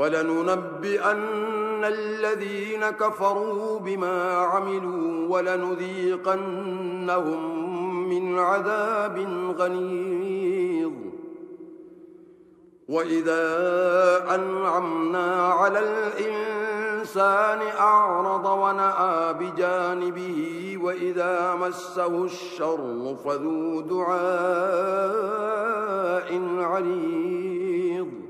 فلننبئن الذين كفروا بما عملوا ولنذيقنهم من عذاب غَنِيظٍ وإذا أنعمنا على الإنسان أعرض ونأى بجانبه وإذا مسه الشر فذو دعاء عَلِيظٍ.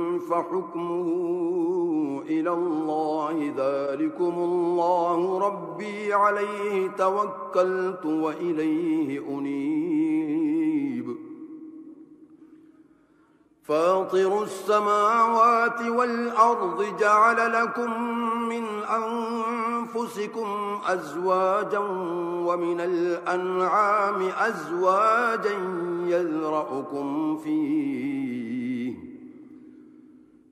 فحكمه إلى الله ذلكم الله ربي عليه توكلت وإليه أنيب. فاطر السماوات والأرض جعل لكم من أنفسكم أزواجا ومن الأنعام أزواجا يذرأكم فيه.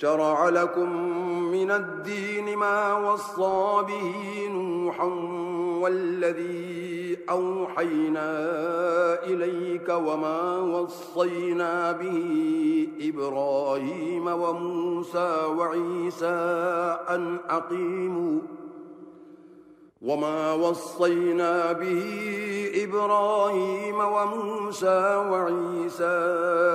شرع لكم من الدين ما وصى به نوحا والذي أوحينا إليك وما وصينا به إبراهيم وموسى وعيسى أن أقيموا وما وصينا به إبراهيم وموسى وعيسى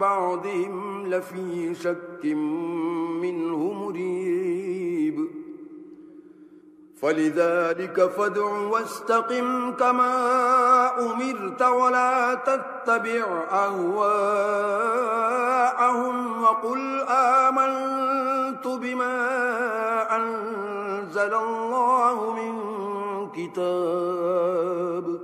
بعضهم لفي شك منه مريب. فلذلك فادع واستقم كما أمرت ولا تتبع أهواءهم وقل آمنت بما أنزل الله من كتاب.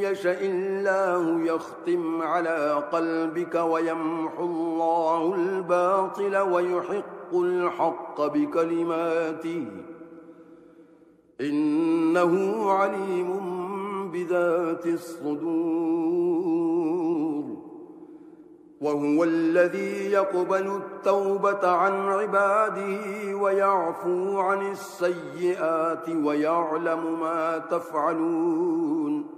يشاء الله يختم على قلبك وَيَمْحُ الله الباطل ويحق الحق بكلماته إنه عليم بذات الصدور وهو الذي يقبل التوبة عن عباده ويعفو عن السيئات ويعلم ما تفعلون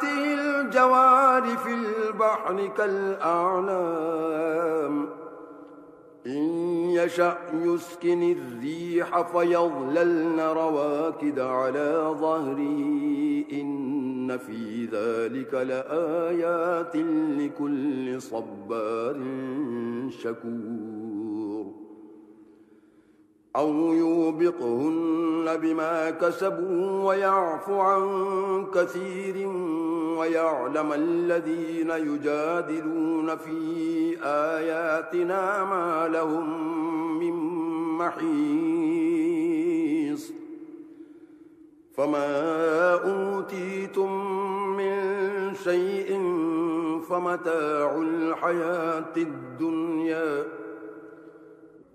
سيئاته الجوار في البحر كالأعلام إن يشأ يسكن الريح فيظللن رواكد على ظهره. إن في ذلك لآيات لكل صبار شكور. أو يوبقهن بما كسبوا ويعف عن كثير ويعلم الذين يجادلون في آياتنا ما لهم من محيص فما أوتيتم من شيء فمتاع الحياة الدنيا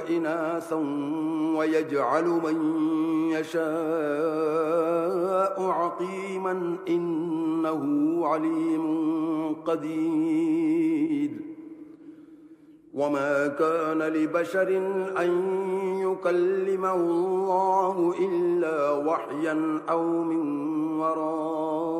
وإناثا ويجعل من يشاء عقيما إنه عليم قدير. وما كان لبشر أن يكلمه الله إلا وحيا أو من وراء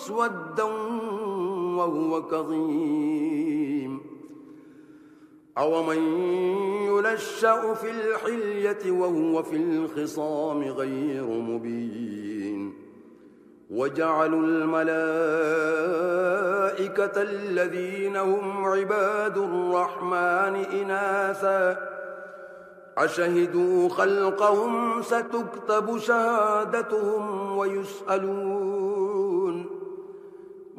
مسودا وهو كظيم. أو من يلشأ في الحلية وهو في الخصام غير مبين. وجعلوا الملائكة الذين هم عباد الرحمن إناثا. أشهدوا خلقهم ستكتب شهادتهم ويسألون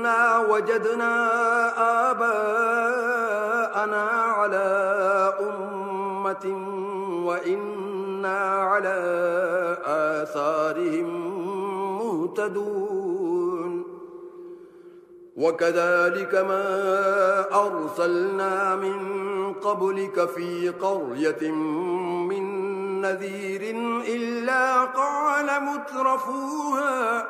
إنا وجدنا آباءنا على أمة وإنا على آثارهم مهتدون. وكذلك ما أرسلنا من قبلك في قرية من نذير إلا قال مترفوها.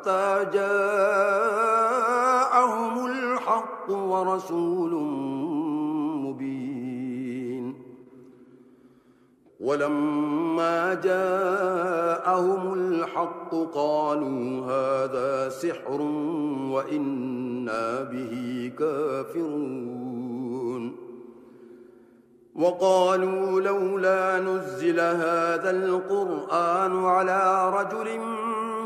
حتى جاءهم الحق ورسول مبين. ولما جاءهم الحق قالوا هذا سحر وإنا به كافرون. وقالوا لولا نزل هذا القرآن على رجل مبين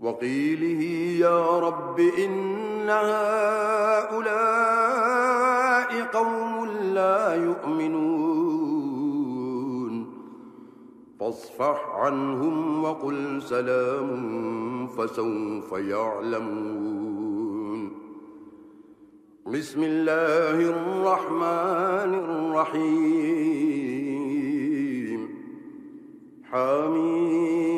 وقيله يا رب إن هؤلاء قوم لا يؤمنون. فاصفح عنهم وقل سلام فسوف يعلمون. بسم الله الرحمن الرحيم. حميم.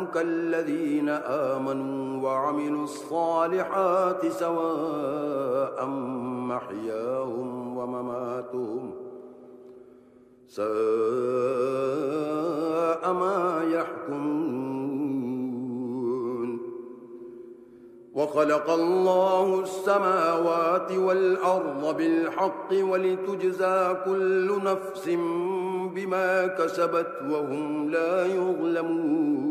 كالذين آمنوا وعملوا الصالحات سواء محياهم ومماتهم ساء ما يحكمون وخلق الله السماوات والأرض بالحق ولتجزى كل نفس بما كسبت وهم لا يظلمون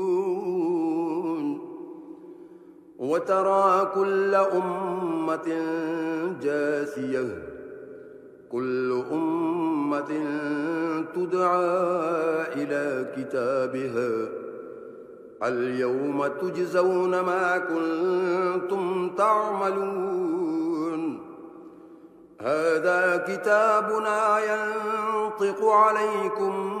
وترى كل أمة جاسية كل أمة تدعى إلى كتابها اليوم تجزون ما كنتم تعملون. هذا كتابنا ينطق عليكم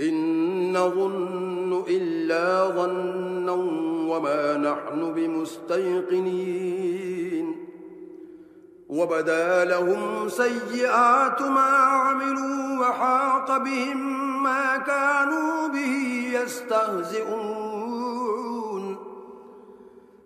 إن ظن إلا ظنا وما نحن بمستيقنين وبدا لهم سيئات ما عملوا وحاق بهم ما كانوا به يستهزئون